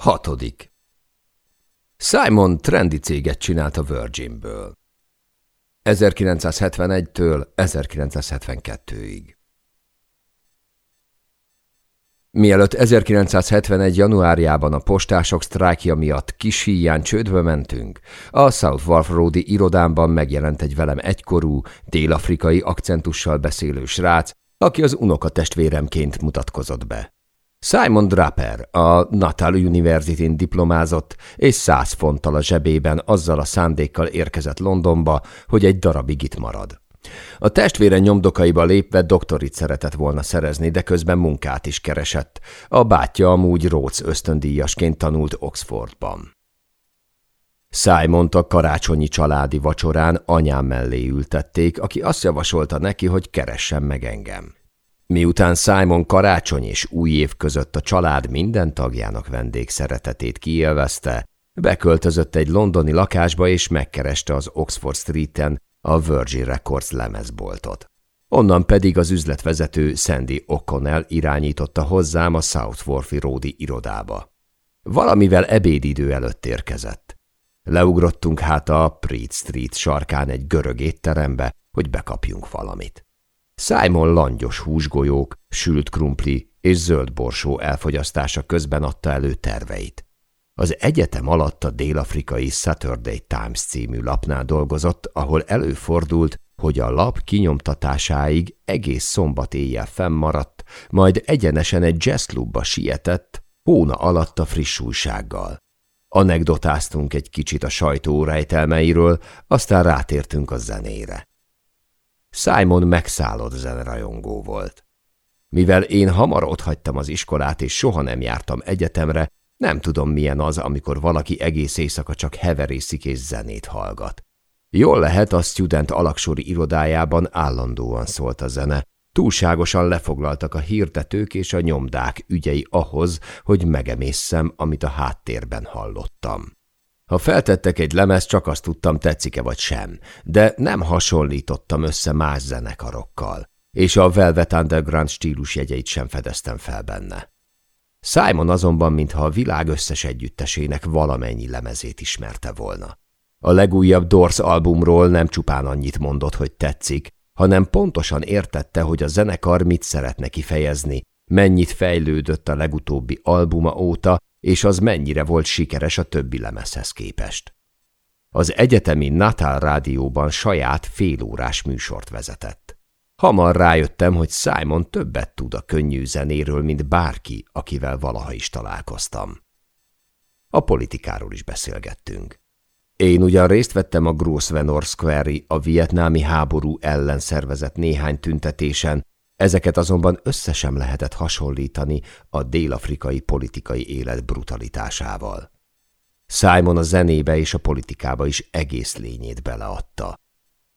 Hatodik. Simon trendi céget csinált a Virginből. 1971-től 1972-ig. Mielőtt 1971. januárjában a postások sztrájkja miatt kis híján csődbe mentünk, a South Wharf Roadi irodámban megjelent egy velem egykorú, dél-afrikai akcentussal beszélő srác, aki az unoka testvéremként mutatkozott be. Simon Draper a Natal University-n diplomázott, és száz fonttal a zsebében azzal a szándékkal érkezett Londonba, hogy egy darabig itt marad. A testvére nyomdokaiba lépve doktorit szeretett volna szerezni, de közben munkát is keresett. A bátyja amúgy Rhodes ösztöndíjasként tanult Oxfordban. simon a karácsonyi családi vacsorán anyám mellé ültették, aki azt javasolta neki, hogy keressen meg engem. Miután Simon karácsony és új év között a család minden tagjának vendégszeretetét kiélvezte, beköltözött egy londoni lakásba és megkereste az Oxford Street-en a Virgin Records lemezboltot. Onnan pedig az üzletvezető Sandy O'Connell irányította hozzám a South Wharfi Ródi irodába. Valamivel ebédidő előtt érkezett. Leugrottunk hát a Preet Street sarkán egy görög étterembe, hogy bekapjunk valamit. Simon langyos húsgolyók, sült krumpli és zöld borsó elfogyasztása közben adta elő terveit. Az egyetem alatt a dél-afrikai Saturday Times című lapnál dolgozott, ahol előfordult, hogy a lap kinyomtatásáig egész szombat éjjel fennmaradt, majd egyenesen egy jazzklubba sietett, hóna alatt a friss újsággal. Anekdotáztunk egy kicsit a sajtó rejtelmeiről, aztán rátértünk a zenére. Simon megszállott zenrajongó volt. Mivel én hamar otthagytam az iskolát, és soha nem jártam egyetemre, nem tudom, milyen az, amikor valaki egész éjszaka csak heverészik és zenét hallgat. Jól lehet, a student alaksori irodájában állandóan szólt a zene. Túlságosan lefoglaltak a hirdetők és a nyomdák ügyei ahhoz, hogy megemészszem, amit a háttérben hallottam. Ha feltettek egy lemez, csak azt tudtam, tetszik-e vagy sem, de nem hasonlítottam össze más zenekarokkal, és a Velvet Underground stílus jegyeit sem fedeztem fel benne. Simon azonban, mintha a világ összes együttesének valamennyi lemezét ismerte volna. A legújabb Doors albumról nem csupán annyit mondott, hogy tetszik, hanem pontosan értette, hogy a zenekar mit szeretne kifejezni, mennyit fejlődött a legutóbbi albuma óta, és az mennyire volt sikeres a többi lemezhez képest. Az egyetemi Natal rádióban saját félórás műsort vezetett. Hamar rájöttem, hogy Simon többet tud a könnyű zenéről, mint bárki, akivel valaha is találkoztam. A politikáról is beszélgettünk. Én ugyan részt vettem a Grosvenor square a vietnámi háború ellen szervezett néhány tüntetésen, Ezeket azonban össze sem lehetett hasonlítani a dél-afrikai politikai élet brutalitásával. Simon a zenébe és a politikába is egész lényét beleadta.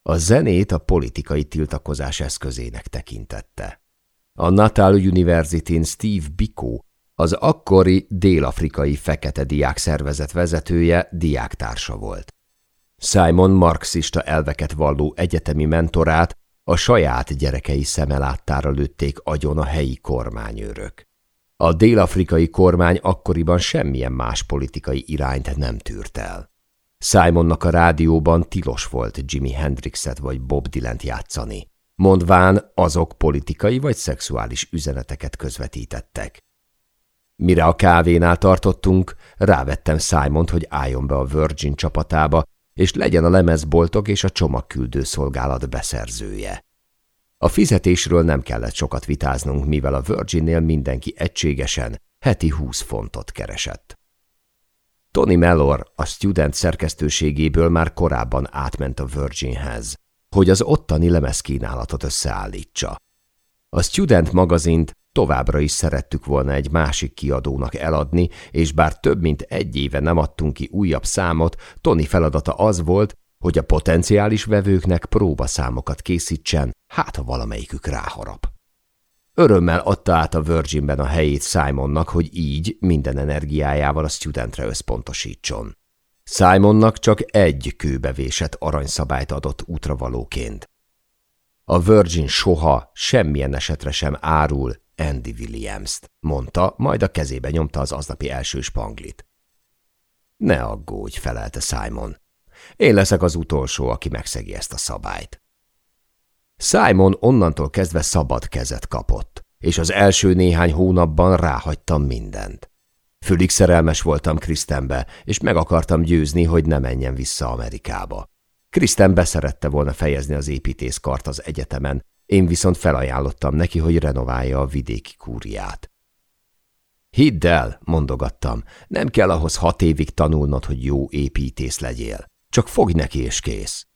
A zenét a politikai tiltakozás eszközének tekintette. A Natal University-n Steve Biko, az akkori dél-afrikai fekete diák szervezet vezetője, diáktársa volt. Simon marxista elveket valló egyetemi mentorát a saját gyerekei szemeláttára lőtték agyon a helyi kormányőrök. A dél-afrikai kormány akkoriban semmilyen más politikai irányt nem tűrt el. Simonnak a rádióban tilos volt Jimi Hendrixet vagy Bob Dylan-t játszani, mondván azok politikai vagy szexuális üzeneteket közvetítettek. Mire a kávénál tartottunk, rávettem Simont, hogy álljon be a Virgin csapatába, és legyen a lemezboltok és a csomagküldő szolgálat beszerzője. A fizetésről nem kellett sokat vitáznunk, mivel a Virginnél mindenki egységesen heti 20 fontot keresett. Tony Mellor a student szerkesztőségéből már korábban átment a Virginhez, hogy az ottani lemezkínálatot összeállítsa. A Student magazint Továbbra is szerettük volna egy másik kiadónak eladni, és bár több mint egy éve nem adtunk ki újabb számot, Tony feladata az volt, hogy a potenciális vevőknek próbaszámokat készítsen, hát ha valamelyikük ráharap. Örömmel adta át a Virginben a helyét Simonnak, hogy így minden energiájával a studentre összpontosítson. Simonnak csak egy kőbevésett aranyszabályt adott útravalóként. A Virgin soha, semmilyen esetre sem árul, Andy Williams-t, mondta, majd a kezébe nyomta az aznapi első spanglit. Ne aggódj, felelte Simon. Én leszek az utolsó, aki megszegi ezt a szabályt. Simon onnantól kezdve szabad kezet kapott, és az első néhány hónapban ráhagytam mindent. Fülig szerelmes voltam Krisztenbe, és meg akartam győzni, hogy ne menjen vissza Amerikába. Kriszten beszerette volna fejezni az építészkart az egyetemen, én viszont felajánlottam neki, hogy renoválja a vidéki kúriát. Hidd el, mondogattam, nem kell ahhoz hat évig tanulnod, hogy jó építész legyél. Csak fogj neki és kész.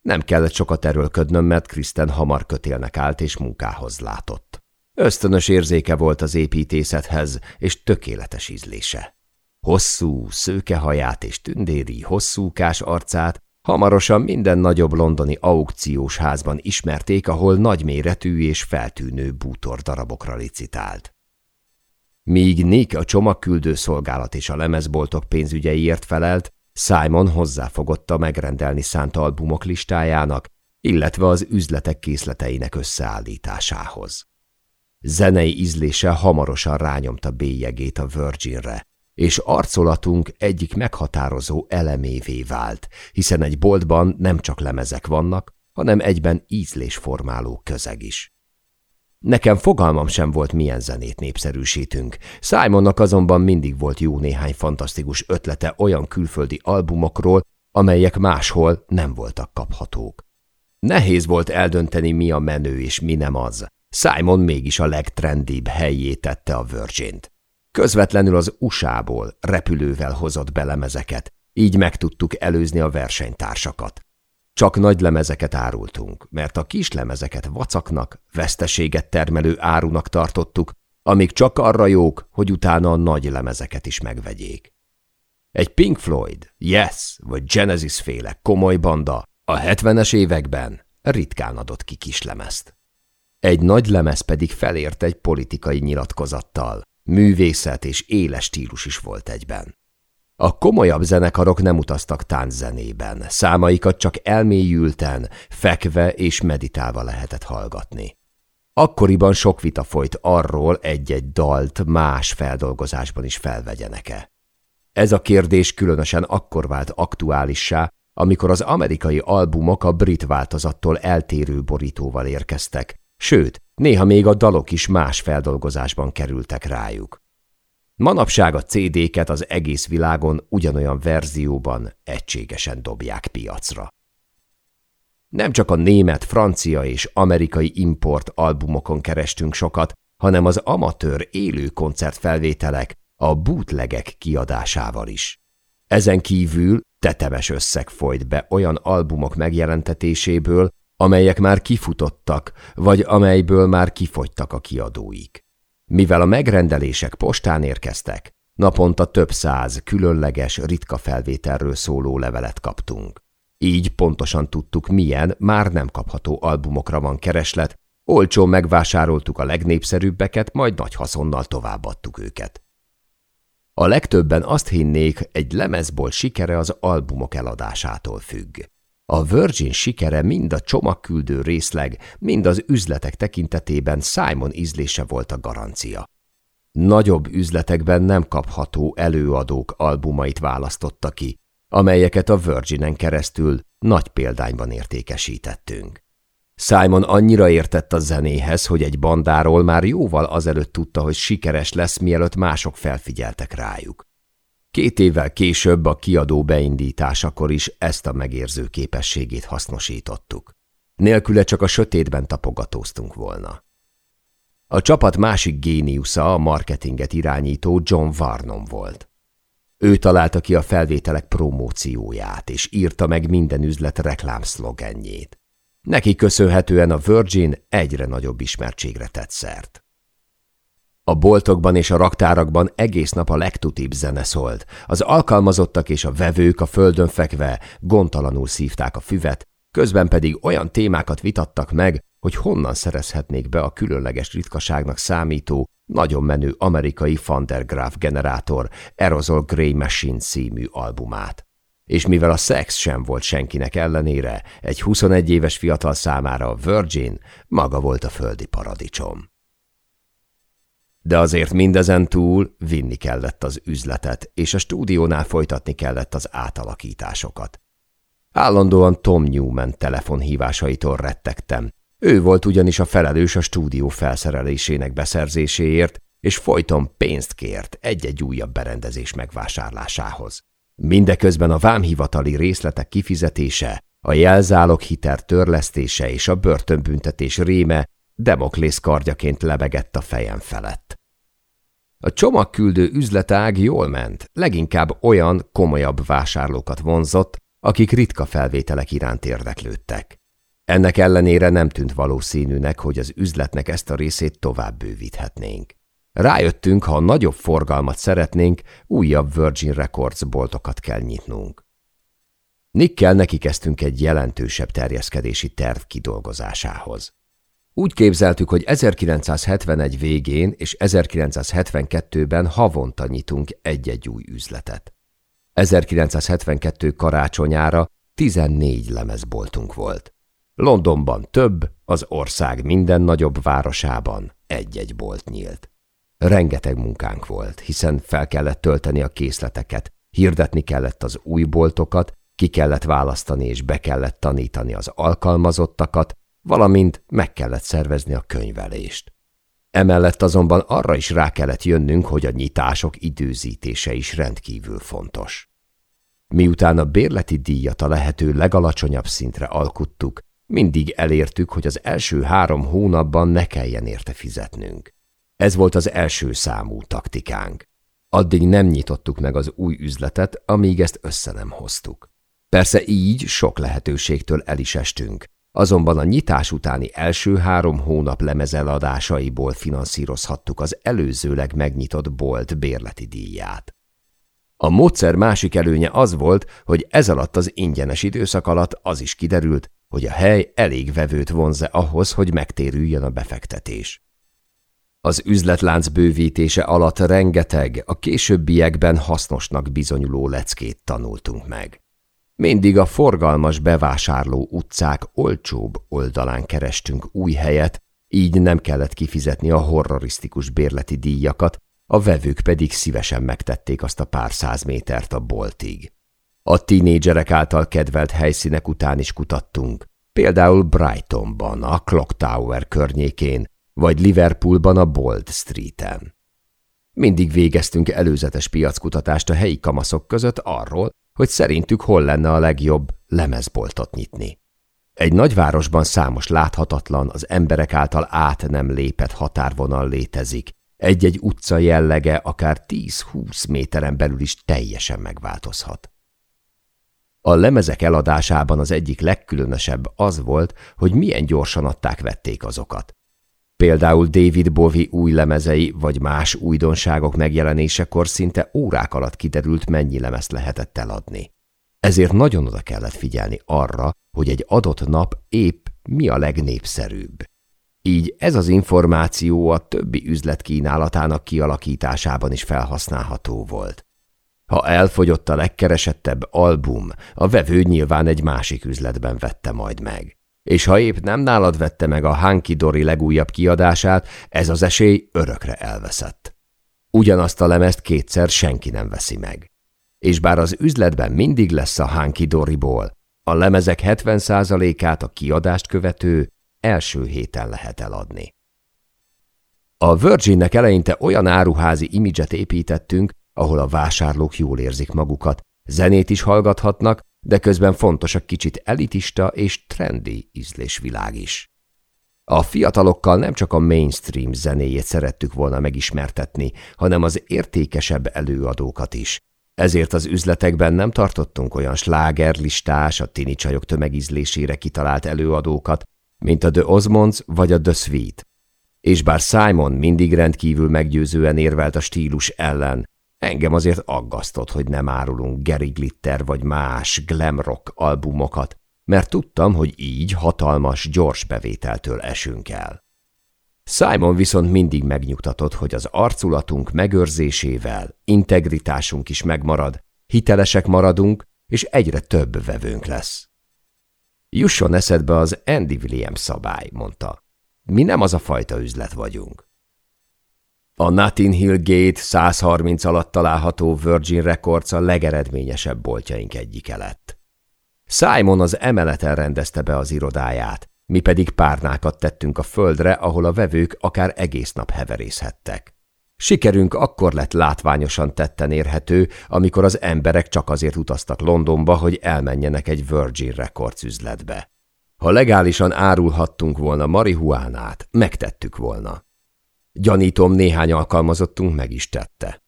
Nem kellett sokat erőlködnöm, mert Kristen hamar kötélnek állt és munkához látott. Ösztönös érzéke volt az építészethez, és tökéletes ízlése. Hosszú, szőke haját és tündéri, hosszúkás arcát hamarosan minden nagyobb londoni aukciós házban ismerték, ahol nagyméretű és feltűnő bútor darabokra licitált. Míg Nick a csomagküldő szolgálat és a lemezboltok pénzügyeiért felelt, Simon hozzáfogotta megrendelni szánt albumok listájának, illetve az üzletek készleteinek összeállításához. Zenei ízlése hamarosan rányomta bélyegét a Virginre, és arcolatunk egyik meghatározó elemévé vált, hiszen egy boltban nem csak lemezek vannak, hanem egyben ízlésformáló közeg is. Nekem fogalmam sem volt, milyen zenét népszerűsítünk. Simonnak azonban mindig volt jó néhány fantasztikus ötlete olyan külföldi albumokról, amelyek máshol nem voltak kaphatók. Nehéz volt eldönteni, mi a menő és mi nem az. Simon mégis a legtrendibb helyé tette a virgin -t. Közvetlenül az USA-ból repülővel hozott belemezeket, így meg tudtuk előzni a versenytársakat. Csak nagy lemezeket árultunk, mert a kis lemezeket vacaknak, veszteséget termelő árunak tartottuk, amik csak arra jók, hogy utána a nagy lemezeket is megvegyék. Egy Pink Floyd, Yes vagy Genesis féle komoly banda a 70-es években ritkán adott ki kislemezt. Egy nagy lemez pedig felért egy politikai nyilatkozattal, művészet és éles stílus is volt egyben. A komolyabb zenekarok nem utaztak tánczenében, számaikat csak elmélyülten, fekve és meditálva lehetett hallgatni. Akkoriban sok vita folyt arról egy-egy dalt más feldolgozásban is felvegyenek-e. Ez a kérdés különösen akkor vált aktuálissá, amikor az amerikai albumok a brit változattól eltérő borítóval érkeztek, sőt, néha még a dalok is más feldolgozásban kerültek rájuk. Manapság a CD-ket az egész világon ugyanolyan verzióban egységesen dobják piacra. Nem csak a német, francia és amerikai import albumokon kerestünk sokat, hanem az amatőr élő koncertfelvételek, a bootlegek kiadásával is. Ezen kívül tetemes összeg folyt be olyan albumok megjelentetéséből, amelyek már kifutottak, vagy amelyből már kifogytak a kiadóik. Mivel a megrendelések postán érkeztek, naponta több száz különleges, ritka felvételről szóló levelet kaptunk. Így pontosan tudtuk, milyen, már nem kapható albumokra van kereslet, olcsón megvásároltuk a legnépszerűbbeket, majd nagy haszonnal továbbadtuk őket. A legtöbben azt hinnék, egy lemezbolt sikere az albumok eladásától függ. A Virgin sikere mind a csomagküldő részleg, mind az üzletek tekintetében Simon ízlése volt a garancia. Nagyobb üzletekben nem kapható előadók albumait választotta ki, amelyeket a Virginen keresztül nagy példányban értékesítettünk. Simon annyira értett a zenéhez, hogy egy bandáról már jóval azelőtt tudta, hogy sikeres lesz, mielőtt mások felfigyeltek rájuk. Két évvel később a kiadó beindításakor is ezt a megérző képességét hasznosítottuk. Nélküle csak a sötétben tapogatóztunk volna. A csapat másik géniusza a marketinget irányító John Varnon volt. Ő találta ki a felvételek promócióját, és írta meg minden üzlet reklámszlogenjét. Neki köszönhetően a Virgin egyre nagyobb ismertségre tett szert. A boltokban és a raktárakban egész nap a legtutibb zene szólt. Az alkalmazottak és a vevők a földön fekve gondtalanul szívták a füvet, közben pedig olyan témákat vitattak meg, hogy honnan szerezhetnék be a különleges ritkaságnak számító, nagyon menő amerikai Van der Graaf generátor Aerosol Grey Machine című albumát. És mivel a szex sem volt senkinek ellenére, egy 21 éves fiatal számára a Virgin maga volt a földi paradicsom. De azért mindezen túl vinni kellett az üzletet, és a stúdiónál folytatni kellett az átalakításokat. Állandóan Tom Newman telefonhívásaitól rettegtem. Ő volt ugyanis a felelős a stúdió felszerelésének beszerzéséért, és folyton pénzt kért egy-egy újabb berendezés megvásárlásához. Mindeközben a vámhivatali részletek kifizetése, a jelzálog hiter törlesztése és a börtönbüntetés réme Demoklész kardjaként lebegett a fejem felett. A csomagküldő üzletág jól ment, leginkább olyan, komolyabb vásárlókat vonzott, akik ritka felvételek iránt érdeklődtek. Ennek ellenére nem tűnt valószínűnek, hogy az üzletnek ezt a részét tovább bővíthetnénk. Rájöttünk, ha nagyobb forgalmat szeretnénk, újabb Virgin Records boltokat kell nyitnunk. Nickkel neki kezdtünk egy jelentősebb terjeszkedési terv kidolgozásához. Úgy képzeltük, hogy 1971 végén és 1972-ben havonta nyitunk egy-egy új üzletet. 1972 karácsonyára 14 lemezboltunk volt. Londonban több, az ország minden nagyobb városában egy-egy bolt nyílt. Rengeteg munkánk volt, hiszen fel kellett tölteni a készleteket, hirdetni kellett az új boltokat, ki kellett választani és be kellett tanítani az alkalmazottakat, valamint meg kellett szervezni a könyvelést. Emellett azonban arra is rá kellett jönnünk, hogy a nyitások időzítése is rendkívül fontos. Miután a bérleti díjat a lehető legalacsonyabb szintre alkuttuk, mindig elértük, hogy az első három hónapban ne kelljen érte fizetnünk. Ez volt az első számú taktikánk. Addig nem nyitottuk meg az új üzletet, amíg ezt össze nem hoztuk. Persze így sok lehetőségtől el is estünk, azonban a nyitás utáni első három hónap lemezeladásaiból finanszírozhattuk az előzőleg megnyitott bolt bérleti díját. A módszer másik előnye az volt, hogy ez alatt az ingyenes időszak alatt az is kiderült, hogy a hely elég vevőt vonze ahhoz, hogy megtérüljön a befektetés. Az üzletlánc bővítése alatt rengeteg, a későbbiekben hasznosnak bizonyuló leckét tanultunk meg. Mindig a forgalmas bevásárló utcák olcsóbb oldalán kerestünk új helyet, így nem kellett kifizetni a horrorisztikus bérleti díjakat, a vevők pedig szívesen megtették azt a pár száz métert a boltig. A tínédzserek által kedvelt helyszínek után is kutattunk, például Brightonban, a Clock Tower környékén, vagy Liverpoolban a Bold Streeten. Mindig végeztünk előzetes piackutatást a helyi kamaszok között arról, hogy szerintük hol lenne a legjobb lemezboltot nyitni. Egy nagyvárosban számos láthatatlan, az emberek által át nem lépett határvonal létezik, egy-egy utca jellege akár 10-20 méteren belül is teljesen megváltozhat. A lemezek eladásában az egyik legkülönösebb az volt, hogy milyen gyorsan adták-vették azokat. Például David Bowie új lemezei vagy más újdonságok megjelenésekor szinte órák alatt kiderült, mennyi lemezt lehetett eladni. Ezért nagyon oda kellett figyelni arra, hogy egy adott nap épp mi a legnépszerűbb. Így ez az információ a többi üzlet kínálatának kialakításában is felhasználható volt. Ha elfogyott a legkeresettebb album, a vevő nyilván egy másik üzletben vette majd meg. És ha épp nem nálad vette meg a Hanky Dory legújabb kiadását, ez az esély örökre elveszett. Ugyanazt a lemezt kétszer senki nem veszi meg. És bár az üzletben mindig lesz a Hanky Doryból, a lemezek 70%-át a kiadást követő első héten lehet eladni. A Virginnek eleinte olyan áruházi imidzset építettünk, ahol a vásárlók jól érzik magukat, zenét is hallgathatnak, de közben fontos a kicsit elitista és trendi ízlésvilág is. A fiatalokkal nem csak a mainstream zenéjét szerettük volna megismertetni, hanem az értékesebb előadókat is. Ezért az üzletekben nem tartottunk olyan slágerlistás, a tini csajok tömegízlésére kitalált előadókat, mint a The Osmonds vagy a The Sweet. És bár Simon mindig rendkívül meggyőzően érvelt a stílus ellen, engem azért aggasztott, hogy nem árulunk Gary Glitter vagy más glam rock albumokat, mert tudtam, hogy így hatalmas, gyors bevételtől esünk el. Simon viszont mindig megnyugtatott, hogy az arculatunk megőrzésével integritásunk is megmarad, hitelesek maradunk, és egyre több vevőnk lesz. Jusson eszedbe az Andy Williams szabály, mondta. Mi nem az a fajta üzlet vagyunk. A Notting Hill Gate 130 alatt található Virgin Records a legeredményesebb boltjaink egyike lett. Simon az emeleten rendezte be az irodáját, mi pedig párnákat tettünk a földre, ahol a vevők akár egész nap heverészhettek. Sikerünk akkor lett látványosan tetten érhető, amikor az emberek csak azért utaztak Londonba, hogy elmenjenek egy Virgin Records üzletbe. Ha legálisan árulhattunk volna marihuánát, megtettük volna. Gyanítom, néhány alkalmazottunk meg is tette.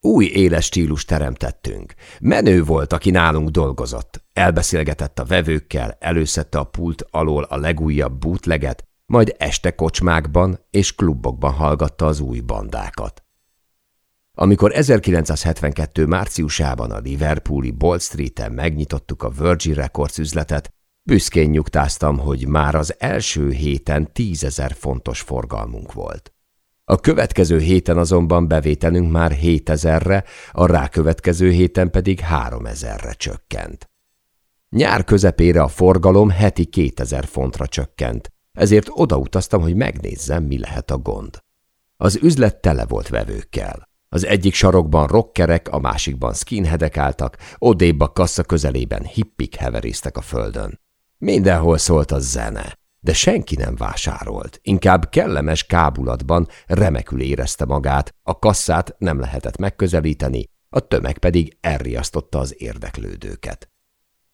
Új éles stílus teremtettünk. Menő volt, aki nálunk dolgozott. Elbeszélgetett a vevőkkel, előszette a pult alól a legújabb bootleget, majd este kocsmákban és klubokban hallgatta az új bandákat. Amikor 1972. márciusában a Liverpooli Bold Street-en megnyitottuk a Virgin Records üzletet, büszkén nyugtáztam, hogy már az első héten tízezer fontos forgalmunk volt. A következő héten azonban bevételünk már 7000-re, a rákövetkező héten pedig 3000-re csökkent. Nyár közepére a forgalom heti 2000 fontra csökkent, ezért odautaztam, hogy megnézzem, mi lehet a gond. Az üzlet tele volt vevőkkel. Az egyik sarokban rockerek, a másikban skinheadek álltak, odébb a kassa közelében hippik heverésztek a földön. Mindenhol szólt a zene, de senki nem vásárolt, inkább kellemes kábulatban remekül érezte magát, a kasszát nem lehetett megközelíteni, a tömeg pedig elriasztotta az érdeklődőket.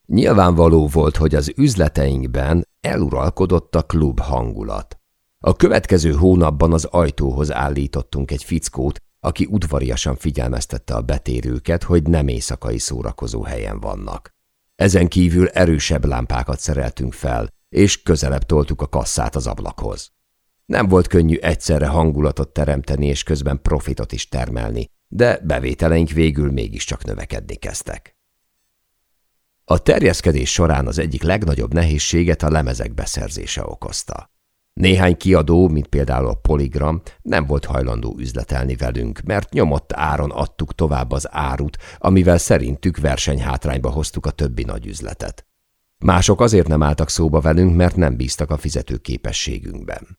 Nyilvánvaló volt, hogy az üzleteinkben eluralkodott a klub hangulat. A következő hónapban az ajtóhoz állítottunk egy fickót, aki udvariasan figyelmeztette a betérőket, hogy nem éjszakai szórakozó helyen vannak. Ezen kívül erősebb lámpákat szereltünk fel, és közelebb toltuk a kasszát az ablakhoz. Nem volt könnyű egyszerre hangulatot teremteni és közben profitot is termelni, de bevételeink végül mégiscsak növekedni kezdtek. A terjeszkedés során az egyik legnagyobb nehézséget a lemezek beszerzése okozta. Néhány kiadó, mint például a Polygram, nem volt hajlandó üzletelni velünk, mert nyomott áron adtuk tovább az árut, amivel szerintük versenyhátrányba hoztuk a többi nagy üzletet. Mások azért nem álltak szóba velünk, mert nem bíztak a fizetőképességünkben.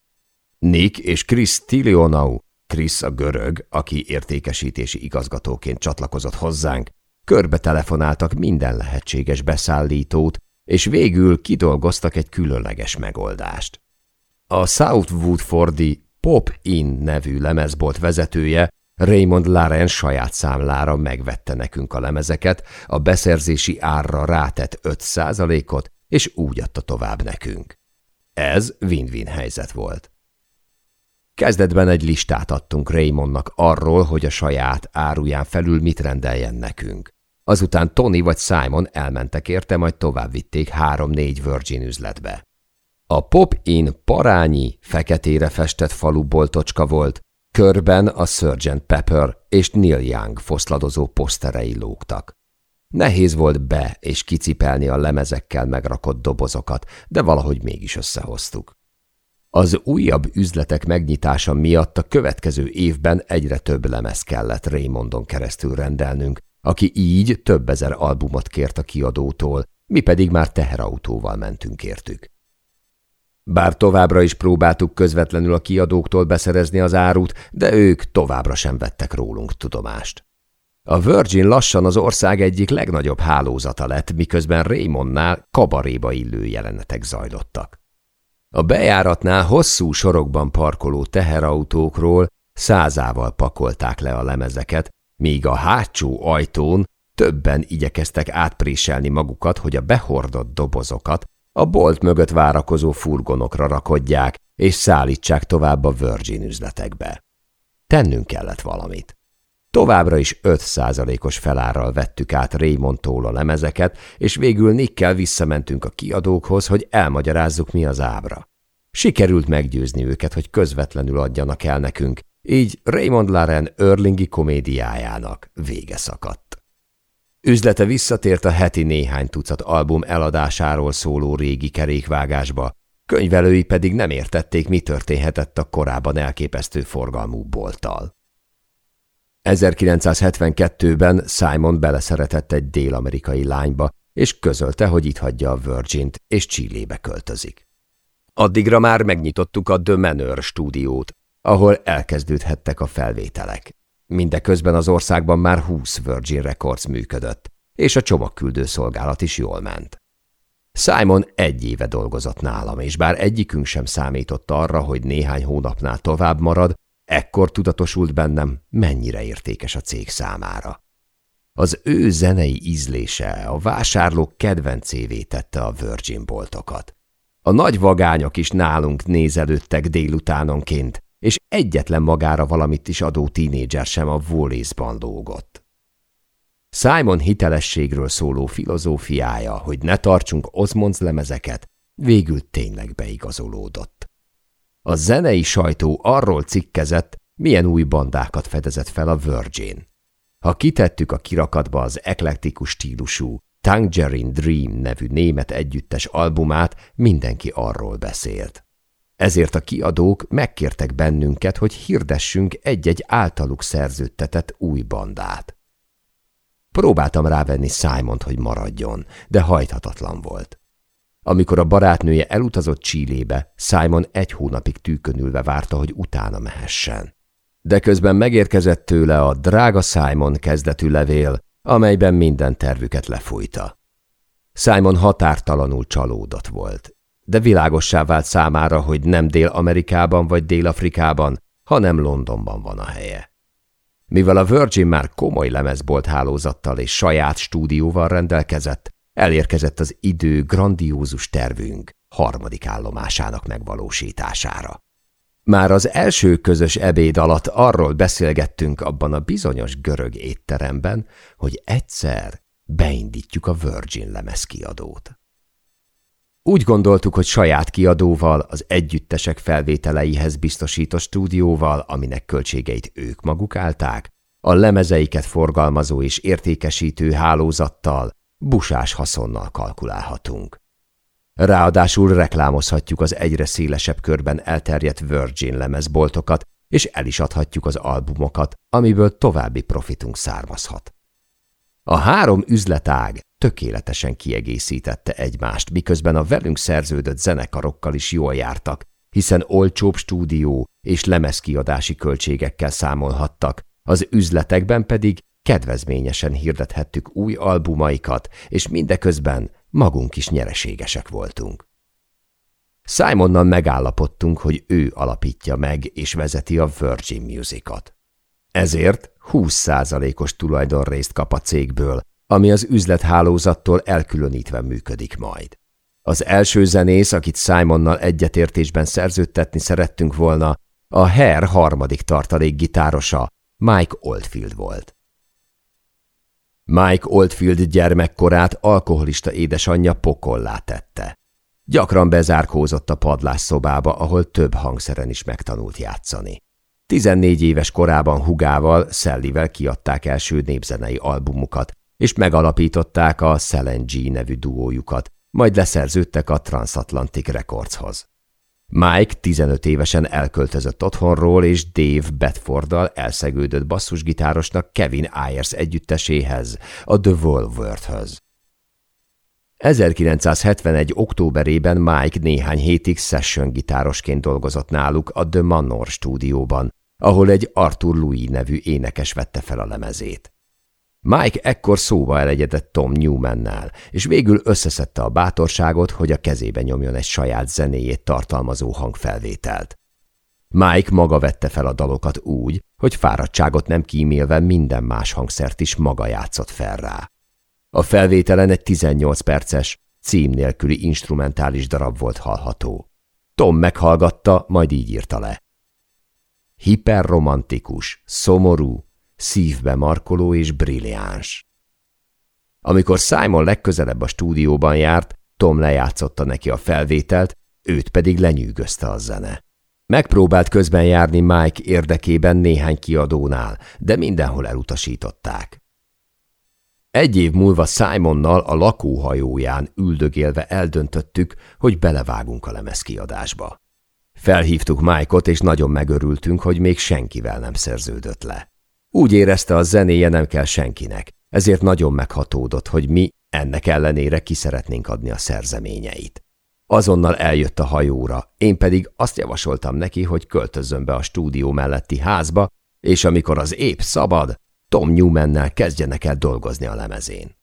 Nick és Chris Tilionau, Chris a görög, aki értékesítési igazgatóként csatlakozott hozzánk, körbe telefonáltak minden lehetséges beszállítót, és végül kidolgoztak egy különleges megoldást. A South Woodfordi Pop In nevű lemezbolt vezetője Raymond Laren saját számlára megvette nekünk a lemezeket, a beszerzési árra rátett 5%-ot, és úgy adta tovább nekünk. Ez win-win helyzet volt. Kezdetben egy listát adtunk Raymondnak arról, hogy a saját áruján felül mit rendeljen nekünk. Azután Tony vagy Simon elmentek érte, majd tovább vitték három-négy Virgin üzletbe. A Pop-In parányi, feketére festett falu boltocska volt, körben a Sgt. Pepper és Neil Young foszladozó poszterei lógtak. Nehéz volt be és kicipelni a lemezekkel megrakott dobozokat, de valahogy mégis összehoztuk. Az újabb üzletek megnyitása miatt a következő évben egyre több lemez kellett Raymondon keresztül rendelnünk, aki így több ezer albumot kért a kiadótól, mi pedig már teherautóval mentünk értük. Bár továbbra is próbáltuk közvetlenül a kiadóktól beszerezni az árut, de ők továbbra sem vettek rólunk tudomást. A Virgin lassan az ország egyik legnagyobb hálózata lett, miközben Raymondnál kabaréba illő jelenetek zajlottak. A bejáratnál hosszú sorokban parkoló teherautókról százával pakolták le a lemezeket, míg a hátsó ajtón többen igyekeztek átpréselni magukat, hogy a behordott dobozokat a bolt mögött várakozó furgonokra rakodják, és szállítsák tovább a Virgin üzletekbe. Tennünk kellett valamit. Továbbra is 5%-os felárral vettük át Raymondtól a lemezeket, és végül Nickkel visszamentünk a kiadókhoz, hogy elmagyarázzuk, mi az ábra. Sikerült meggyőzni őket, hogy közvetlenül adjanak el nekünk, így Raymond Laren Örlingi komédiájának vége szakadt. Üzlete visszatért a heti néhány tucat album eladásáról szóló régi kerékvágásba, könyvelői pedig nem értették, mi történhetett a korábban elképesztő forgalmú bolttal. 1972-ben Simon beleszeretett egy dél-amerikai lányba, és közölte, hogy itt hagyja a Virgin-t, és Csillébe költözik. Addigra már megnyitottuk a The Manor stúdiót, ahol elkezdődhettek a felvételek. Mindeközben az országban már 20 Virgin Records működött, és a csomagküldő szolgálat is jól ment. Simon egy éve dolgozott nálam, és bár egyikünk sem számított arra, hogy néhány hónapnál tovább marad, ekkor tudatosult bennem, mennyire értékes a cég számára. Az ő zenei ízlése a vásárlók kedvencévé tette a Virgin boltokat. A nagy vagányok is nálunk nézelődtek délutánonként, és egyetlen magára valamit is adó tínédzser sem a Wallisban lógott. Simon hitelességről szóló filozófiája, hogy ne tartsunk Osmonds lemezeket, végül tényleg beigazolódott. A zenei sajtó arról cikkezett, milyen új bandákat fedezett fel a Virgin. Ha kitettük a kirakatba az eklektikus stílusú Tangerine Dream nevű német együttes albumát, mindenki arról beszélt. Ezért a kiadók megkértek bennünket, hogy hirdessünk egy-egy általuk szerződtetett új bandát. Próbáltam rávenni Simont, hogy maradjon, de hajthatatlan volt. Amikor a barátnője elutazott Csillébe, Simon egy hónapig tűkönülve várta, hogy utána mehessen. De közben megérkezett tőle a drága Simon kezdetű levél, amelyben minden tervüket lefújta. Simon határtalanul csalódott volt, de világossá vált számára, hogy nem Dél-Amerikában vagy Dél-Afrikában, hanem Londonban van a helye. Mivel a Virgin már komoly lemezbolt hálózattal és saját stúdióval rendelkezett, elérkezett az idő grandiózus tervünk harmadik állomásának megvalósítására. Már az első közös ebéd alatt arról beszélgettünk abban a bizonyos görög étteremben, hogy egyszer beindítjuk a Virgin lemezkiadót. Úgy gondoltuk, hogy saját kiadóval, az együttesek felvételeihez biztosított stúdióval, aminek költségeit ők maguk állták, a lemezeiket forgalmazó és értékesítő hálózattal, busás haszonnal kalkulálhatunk. Ráadásul reklámozhatjuk az egyre szélesebb körben elterjedt Virgin lemezboltokat, és el is adhatjuk az albumokat, amiből további profitunk származhat. A három üzletág tökéletesen kiegészítette egymást, miközben a velünk szerződött zenekarokkal is jól jártak, hiszen olcsóbb stúdió és lemezkiadási költségekkel számolhattak, az üzletekben pedig kedvezményesen hirdethettük új albumaikat, és mindeközben magunk is nyereségesek voltunk. Simonnal megállapodtunk, hogy ő alapítja meg és vezeti a Virgin Musicot. Ezért 20%-os tulajdonrészt kap a cégből, ami az üzlethálózattól elkülönítve működik majd. Az első zenész, akit Simonnal egyetértésben szerződtetni szerettünk volna, a Hair harmadik tartalék gitárosa, Mike Oldfield volt. Mike Oldfield gyermekkorát alkoholista édesanyja pokollá tette. Gyakran bezárkózott a padlásszobába, ahol több hangszeren is megtanult játszani. 14 éves korában hugával, Szellivel kiadták első népzenei albumukat, és megalapították a Selen G nevű duójukat, majd leszerződtek a Transatlantic Recordshoz. Mike 15 évesen elköltözött otthonról, és Dave Bedforddal elszegődött basszusgitárosnak Kevin Ayers együtteséhez, a The Volvert-höz. 1971. októberében Mike néhány hétig session gitárosként dolgozott náluk a The Manor stúdióban, ahol egy Arthur Louis nevű énekes vette fel a lemezét. Mike ekkor szóba elegyedett Tom Newmannál, és végül összeszedte a bátorságot, hogy a kezébe nyomjon egy saját zenéjét tartalmazó hangfelvételt. Mike maga vette fel a dalokat úgy, hogy fáradtságot nem kímélve minden más hangszert is maga játszott fel rá. A felvételen egy 18 perces, cím nélküli instrumentális darab volt hallható. Tom meghallgatta, majd így írta le. Hiperromantikus, szomorú, szívbe markoló és brilliáns. Amikor Simon legközelebb a stúdióban járt, Tom lejátszotta neki a felvételt, őt pedig lenyűgözte a zene. Megpróbált közben járni Mike érdekében néhány kiadónál, de mindenhol elutasították. Egy év múlva Simonnal a lakóhajóján üldögélve eldöntöttük, hogy belevágunk a lemezkiadásba. Felhívtuk Mike-ot, és nagyon megörültünk, hogy még senkivel nem szerződött le. Úgy érezte, a zenéje nem kell senkinek, ezért nagyon meghatódott, hogy mi ennek ellenére ki szeretnénk adni a szerzeményeit. Azonnal eljött a hajóra, én pedig azt javasoltam neki, hogy költözzön be a stúdió melletti házba, és amikor az épp szabad, Tom Newmannel kezdjenek el dolgozni a lemezén.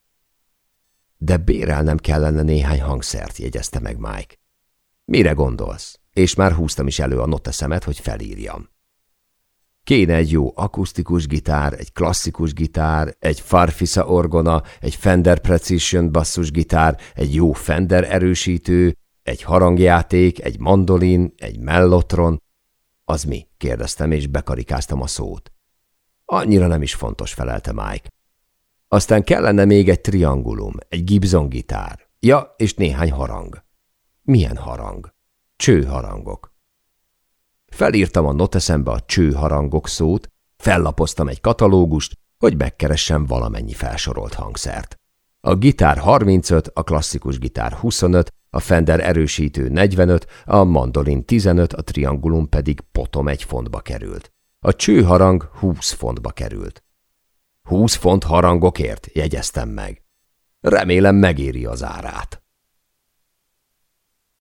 De bérelnem kellene néhány hangszert, jegyezte meg Mike. Mire gondolsz? És már húztam is elő a noteszemet, hogy felírjam. Kéne egy jó akusztikus gitár, egy klasszikus gitár, egy Farfisa orgona, egy Fender Precision basszusgitár, egy jó Fender erősítő, egy harangjáték, egy mandolin, egy mellotron. Az mi? kérdeztem, és bekarikáztam a szót. Annyira nem is fontos, felelte Mike. Aztán kellene még egy triangulum, egy Gibson gitár. Ja, és néhány harang. Milyen harang? Csőharangok. Felírtam a noteszembe a csőharangok szót, fellapoztam egy katalógust, hogy megkeressem valamennyi felsorolt hangszert. A gitár 35, a klasszikus gitár 25, a Fender erősítő 45, a mandolin 15, a triangulum pedig potom egy fontba került. A csőharang 20 fontba került. 20 font harangokért, jegyeztem meg. Remélem megéri az árát.